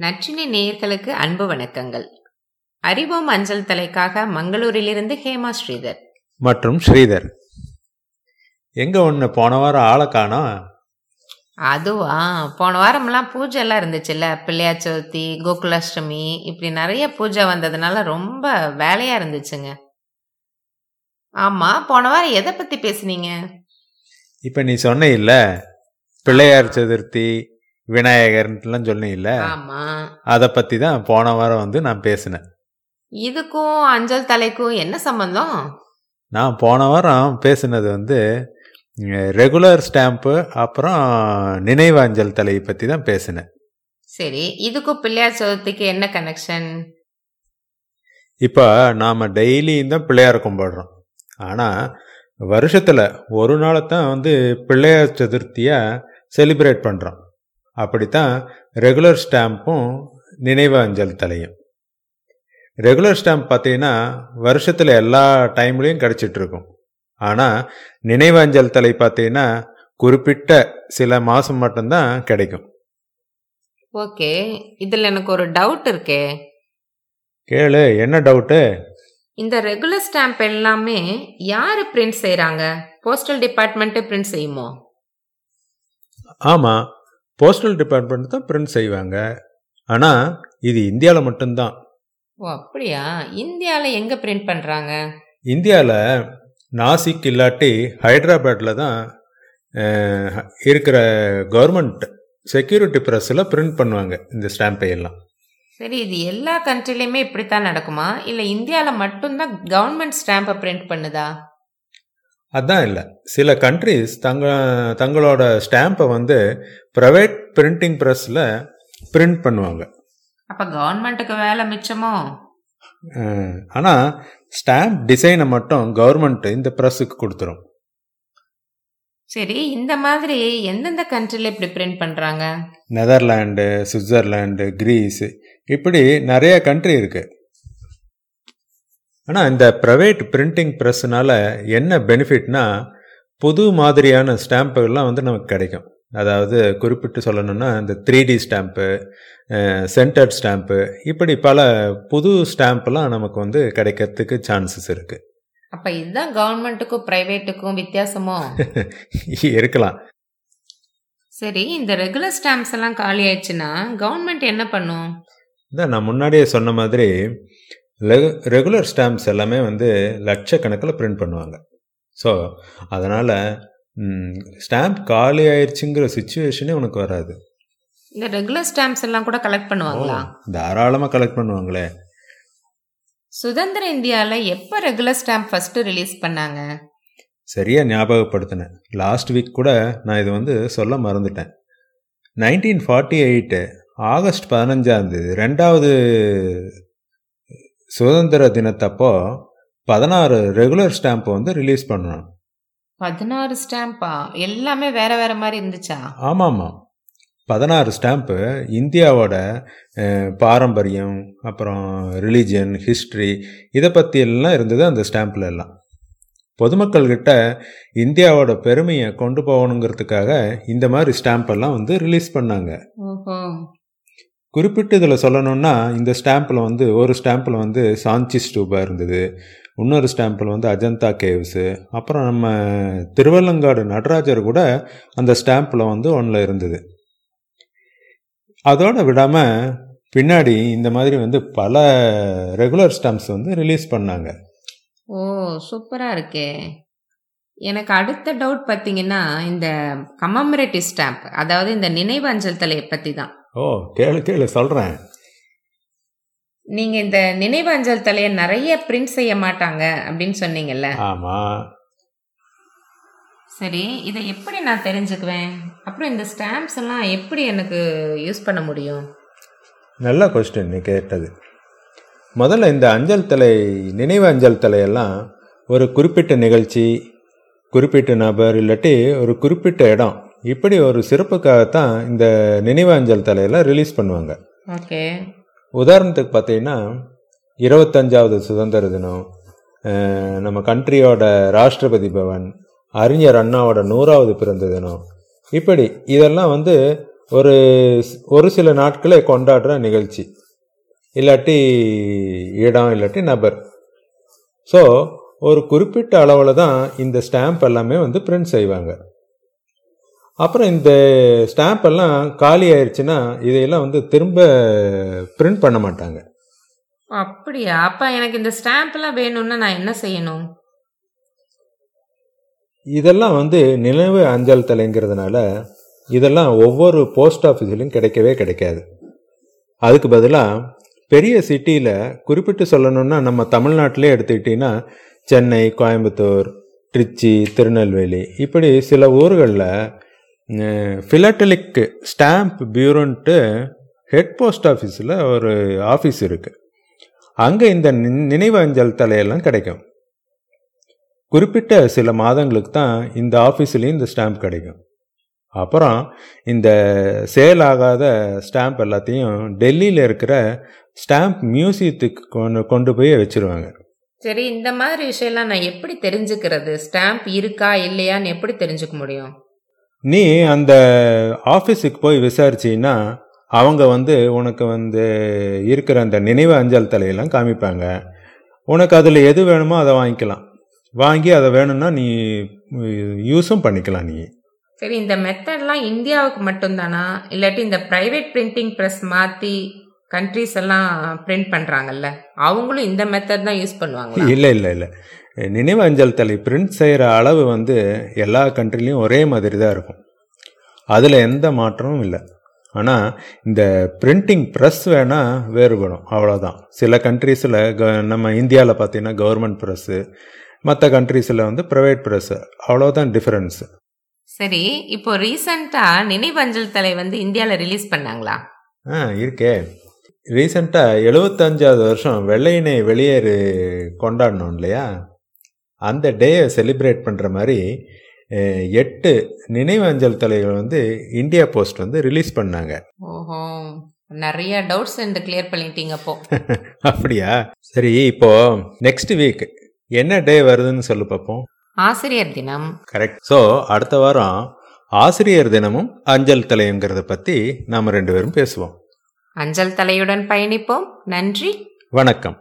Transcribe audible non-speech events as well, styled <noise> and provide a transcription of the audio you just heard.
நற்றினை நேயர்களுக்கு அன்பு வணக்கங்கள். அறிவோம் அஞ்சல் தலைக்காக மங்களூரிலிருந்து ஹேமா ஸ்ரீதர். மற்றும் ஸ்ரீதர். எங்க ஒன்று போன வாரம் ஆளை அதுவா? போன வாரம்லாம் பூஜை எல்லாம் இருந்துச்சுல்ல? பிள்ளையார் சதுர்த்தி கோகுலாஷ்டமி இப்படி நிறைய பூஜை வந்ததுனால ரொம்ப வேலையா இருந்துச்சுங்க. ஆமா போன வாரம் எதை பத்தி பேசுனீங்க? இப்போ நீ சொன்ன இல்ல பிள்ளையார் சதுர்த்தி விநாயகர்லாம் சொன்னீல்ல ஆமா. அதை பற்றி தான் போன வாரம் வந்து நான் பேசினேன். இதுக்கும் அஞ்சல் தலைக்கும் என்ன சம்பந்தம்? நான் போன வாரம் பேசினது வந்து ரெகுலர் ஸ்டாம்ப்பு அப்புறம் நினைவாஞ்சல் தலையை பற்றி தான் பேசினேன். சரி இதுக்கும் பிள்ளையார் சதுர்த்திக்கு என்ன கனெக்ஷன் இப்போ நாம் டெய்லியும் தான் பிள்ளையார் கும்பிடுறோம் ஆனால் வருஷத்தில் ஒரு நாளை தான் வந்து பிள்ளையார் சதுர்த்தியாக செலிப்ரேட் பண்ணுறோம் அப்படித்தான் ரெகுலர் ஸ்டாம்பும் நினைவு அஞ்சல் தலையும். ரெகுலர் ஸ்டாம்ப் பார்த்தீங்கன்னா வருஷத்தில் எல்லா டைம்லேயும் கிடச்சிட்டு இருக்கும் ஆனால் நினைவு அஞ்சல் தலை பார்த்தீங்கன்னா குறிப்பிட்ட சில மாதம் மட்டும்தான் கிடைக்கும். ஓகே. இதில் எனக்கு ஒரு டவுட் இருக்கே. கேளு என்ன டவுட்டு? இந்த ரெகுலர் ஸ்டாம்ப் எல்லாமே யார் பிரிண்ட் செய்கிறாங்க போஸ்டல் டிபார்ட்மெண்ட்டே பிரிண்ட் செய்யுமோ? ஆமாம் போஸ்டல் டிபார்ட்மெண்ட் தான் பிரிண்ட் செய்வாங்க. ஆனால் இது இந்தியாவில் மட்டும்தான். ஓ அப்படியா? இந்தியாவில் எங்கே பிரிண்ட் பண்ணுறாங்க இந்தியாவில் நாசிக் இல்லாட்டி ஹைதராபாத்தில் தான் இருக்கிற கவர்மெண்ட் செக்யூரிட்டி ப்ரெஸ்ஸில் பிரிண்ட் பண்ணுவாங்க இந்த ஸ்டாம்பை எல்லாம். சரி இது எல்லா கண்ட்ரிலையுமே இப்படித்தான் நடக்குமா? இல்லை இந்தியாவில் மட்டும்தான் கவர்மெண்ட் ஸ்டாம்பை பிரிண்ட் பண்ணுதா? அதான் இல்லை. சில கண்ட்ரிஸ் தங்க தங்களோட ஸ்டாம்பை வந்து ப்ரைவேட் பிரிண்டிங் ப்ரெஸ்ஸில் பிரிண்ட் பண்ணுவாங்க. அப்போ கவர்மெண்ட்டுக்கு வேலை மிச்சமோ? ஆனால் ஸ்டாம்ப் டிசைனை மட்டும் கவர்மெண்ட் இந்த ப்ரெஸ்ஸுக்கு கொடுத்துரும். சரி இந்த மாதிரி எந்தெந்த கண்ட்ரியில் இப்படி பிரிண்ட் பண்ணுறாங்க நெதர்லாண்டு சுவிட்சர்லாண்டு கிரீஸ் இப்படி நிறைய கண்ட்ரி இருக்கு. ஆனால் இந்த ப்ரைவேட் பிரிண்டிங் ப்ரெஸ்னால என்ன பெனிஃபிட்னா புது மாதிரியான ஸ்டாம்புகள்லாம் வந்து நமக்கு கிடைக்கும். அதாவது குறிப்பிட்டு சொல்லணும்னா இந்த three D stamp centred stamp இப்படி பல புது ஸ்டாம்ப்லாம் நமக்கு வந்து கிடைக்கிறதுக்கு சான்சஸ் இருக்கு. அப்போ இதுதான் கவர்மெண்ட்டுக்கும் ப்ரைவேட்டுக்கும் வித்தியாசமோ? <laughs> இருக்கலாம். சரி இந்த ரெகுலர் ஸ்டாம்ப்ஸ் எல்லாம் காலி ஆயிடுச்சுன்னா கவர்மெண்ட் என்ன பண்ணும்? இதான் நான் முன்னாடியே சொன்ன மாதிரி ரெகுலர் ஸ்டாம்ப்ஸ் எல்லாமே வந்து லட்சக்கணக்கில் பிரிண்ட் பண்ணுவாங்க. ஸோ அதனால் ஸ்டாம்ப் காலி ஆயிடுச்சுங்கிற சுச்சுவேஷனே உனக்கு வராது. இந்த ரெகுலர் ஸ்டாம்ப்ஸ் எல்லாம் கூட கலெக்ட் பண்ணுவாங்களா? தாராளமாக கலெக்ட் பண்ணுவாங்களே. சுதந்திர இந்தியாவில் எப்போ ரெகுலர் ஸ்டாம்ப் ஃபர்ஸ்ட் ரிலீஸ் பண்ணாங்க? சரியாக ஞாபகப்படுத்தினேன் லாஸ்ட் வீக் கூட நான் இது வந்து சொல்ல மறந்துட்டேன். நைன்டீன் ஃபார்ட்டி எயிட்டு ஆகஸ்ட் பதினஞ்சாம் தேதி ரெண்டாவது சுதந்திர தினத்தப்போ பதினாறு ரெகுலர் ஸ்டாம்ப் வந்து ரிலீஸ் பண்ணோம் பதினாறு ஸ்டாம்பா எல்லாமே வேற வேற மாதிரி இருந்துச்சா? ஆமாம்மா பதினாறு ஸ்டாம்ப்பு இந்தியாவோட பாரம்பரியம் அப்புறம் ரிலீஜன் ஹிஸ்ட்ரி இதை பற்றி எல்லாம் இருந்தது அந்த ஸ்டாம்பில் எல்லாம். பொதுமக்கள்கிட்ட இந்தியாவோட பெருமையை கொண்டு போகணுங்கிறதுக்காக இந்த மாதிரி ஸ்டாம்ப் எல்லாம் வந்து ரிலீஸ் பண்ணாங்க. குறிப்பிட்டு இதில் சொல்லணும்னா இந்த ஸ்டாம்பில் வந்து ஒரு ஸ்டாம்பில் வந்து சாஞ்சி ஸ்டூபா இருந்தது. இன்னொரு ஸ்டாம்பில் வந்து அஜந்தா கேவ்ஸு. அப்புறம் நம்ம திருவள்ளங்காடு நடராஜர் கூட அந்த ஸ்டாம்பில் வந்து ஒன்றில் இருந்தது. அதோடு விடாமல் பின்னாடி இந்த மாதிரி வந்து பல ரெகுலர் ஸ்டாம்ப்ஸ் வந்து ரிலீஸ் பண்ணாங்க. ஓ சூப்பராக இருக்கே. எனக்கு அடுத்த டவுட் பார்த்தீங்கன்னா இந்த கமமரேட்டிவ் ஸ்டாம்ப் அதாவது இந்த நினைவு அஞ்சல் தலையை பற்றி தான் ஓ கேளு கேளு சொல்கிறேன் நீங்க இந்த நினைவு அஞ்சல் தலையை நிறைய பிரிண்ட் செய்ய மாட்டாங்க அப்படின்னு சொன்னீங்கல்ல. ஆமாம் சரி இதை எப்படி நான் தெரிஞ்சுக்குவேன்? அப்புறம் இந்த ஸ்டாம்ப்ஸ் எல்லாம் எப்படி எனக்கு யூஸ் பண்ண முடியும்? நல்ல கொஸ்டின் நீ கேட்டது. முதல்ல இந்த அஞ்சல் தலை நினைவு அஞ்சல் தலையெல்லாம் ஒரு குறிப்பிட்ட நிகழ்ச்சி குறிப்பிட்ட நபர் இல்லாட்டி ஒரு குறிப்பிட்ட இடம். இப்படி ஒரு சிறப்புக்காகத்தான் இந்த நினைவு அஞ்சல் தலையெல்லாம் ரிலீஸ் பண்ணுவாங்க. ஓகே. உதாரணத்துக்கு பார்த்தீங்கன்னா இருபத்தஞ்சாவது சுதந்திர தினம் நம்ம கண்ட்ரியோட ராஷ்டிரபதி பவன் அறிஞர் அண்ணாவோட நூறாவது பிறந்த தினம். இப்படி இதெல்லாம் வந்து ஒரு ஒரு சில நாட்களே கொண்டாடுற நிகழ்ச்சி. இல்லாட்டி இடம் இல்லாட்டி நபர். ஸோ ஒரு குறிப்பிட்ட அளவில் தான் இந்த ஸ்டாம்ப் எல்லாமே வந்து பிரிண்ட் செய்வாங்க. அப்புறம் இந்த ஸ்டாம்ப் எல்லாம் காலி ஆயிடுச்சுன்னா இதையெல்லாம் வந்து திரும்ப பிரிண்ட் பண்ண மாட்டாங்க. அப்படியா? அப்ப எனக்கு இந்த ஸ்டாம்ப்லாம் வேணும்னா நான் என்ன செய்யணும்? இதெல்லாம் வந்து நினைவு அஞ்சல் தலைங்கிறதுனால இதெல்லாம் ஒவ்வொரு போஸ்ட் ஆஃபீஸ்லையும் கிடைக்கவே கிடைக்காது. அதுக்கு பதிலாக பெரிய சிட்டியில் குறிப்பிட்டு சொல்லணும்னா நம்ம தமிழ்நாட்டிலே எடுத்துக்கிட்டிங்கன்னா சென்னை கோயம்புத்தூர் திருச்சி திருநெல்வேலி இப்படி சில ஊர்களில் ஃபிலட்டலிக் ஸ்டாம்ப் பியூரோன்ட்டு ஹெட் போஸ்ட் ஆஃபீஸில் ஒரு ஆஃபீஸ் இருக்குது அங்கே இந்த நின்- நினைவு அஞ்சல் தலையெல்லாம் கிடைக்கும். குறிப்பிட்ட சில மாதங்களுக்கு தான் இந்த ஆஃபீஸ்லேயும் இந்த ஸ்டாம்ப் கிடைக்கும். அப்புறம் இந்த சேல் ஆகாத ஸ்டாம்ப் எல்லாத்தையும் டெல்லியில் இருக்கிற ஸ்டாம்ப் மியூசியத்துக்கு கொண்டு கொண்டு போய் வச்சுருவாங்க. சரி இந்த மாதிரி விஷயம்லாம் நான் எப்படி தெரிஞ்சுக்கிறது? ஸ்டாம்ப் இருக்கா இல்லையான்னு எப்படி தெரிஞ்சுக்க முடியும்? நீ அந்த ஆஃபீஸுக்கு போய் விசாரிச்சீன்னா அவங்க வந்து உனக்கு வந்து இருக்கிற அந்த நினைவு அஞ்சல் தலையெல்லாம் காமிப்பாங்க. உனக்கு அதில் எது வேணுமோ அதை வாங்கிக்கலாம். வாங்கி அதை வேணும்னா நீ யூஸும் பண்ணிக்கலாம் நீ. சரி இந்த மெத்தட்லாம் இந்தியாவுக்கு மட்டும்தானா? இல்லாட்டி இந்த பிரைவேட் பிரிண்டிங் ப்ரெஸ் மாற்றி கண்ட்ரீஸ் எல்லாம் பிரிண்ட் பண்ணுறாங்கல்ல அவங்களும் இந்த மெத்தட் தான் யூஸ் பண்ணுவாங்களா? இல்லை இல்லை இல்லை. நினைவு அஞ்சல் தலை பிரிண்ட் செய்கிற அளவு வந்து எல்லா கண்ட்ரிலையும் ஒரே மாதிரி தான் இருக்கும். அதில் எந்த மாற்றமும் இல்லை. ஆனால் இந்த பிரிண்டிங் ப்ரெஸ் வேணால் வேறுபடும். அவ்வளோதான் சில கண்ட்ரீஸில் க நம்ம இந்தியாவில் பார்த்தீங்கன்னா கவர்மெண்ட் ப்ரெஸ்ஸு மற்ற கண்ட்ரீஸில் வந்து ப்ரைவேட் ப்ரெஸ்ஸு அவ்வளோதான் டிஃப்ரென்ஸு சரி இப்போ ரீசண்டாக நினைவஞ்சல் தலை வந்து இந்தியாவில் ரிலீஸ் பண்ணாங்களா? ஆ இருக்கே. ரீசெண்டாக எழுபத்தஞ்சாவது வருஷம் வெள்ளையினை வெளியேறு கொண்டாடணும் இல்லையா? அந்த டேயை செலிப்ரேட் பண்ணுற மாதிரி எட்டு நினைவு அஞ்சல் தலைகள் வந்து இந்தியா போஸ்ட் வந்து ரிலீஸ் பண்ணாங்க. ஓஹோ நிறைய டவுட்ஸ் என்று கிளியர் பண்ணிட்டீங்க அப்போ. <laughs> அப்படியா? சரி இப்போ நெக்ஸ்ட் வீக் என்ன டே வருதுன்னு சொல்லு பார்ப்போம் ஆசிரியர் தினம். கரெக்ட் ஸோ அடுத்த வாரம் ஆசிரியர் தினமும் அஞ்சல் தலைங்கிறத பற்றி நாம் ரெண்டு பேரும் பேசுவோம். அஞ்சல் தலையுடன் பயணிப்போம். நன்றி. வணக்கம்.